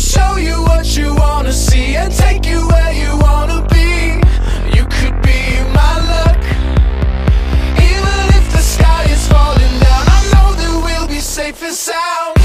show you what you wanna see and take you where you wanna be. You could be my luck, even if the sky is falling down. I know that we'll be safe and sound.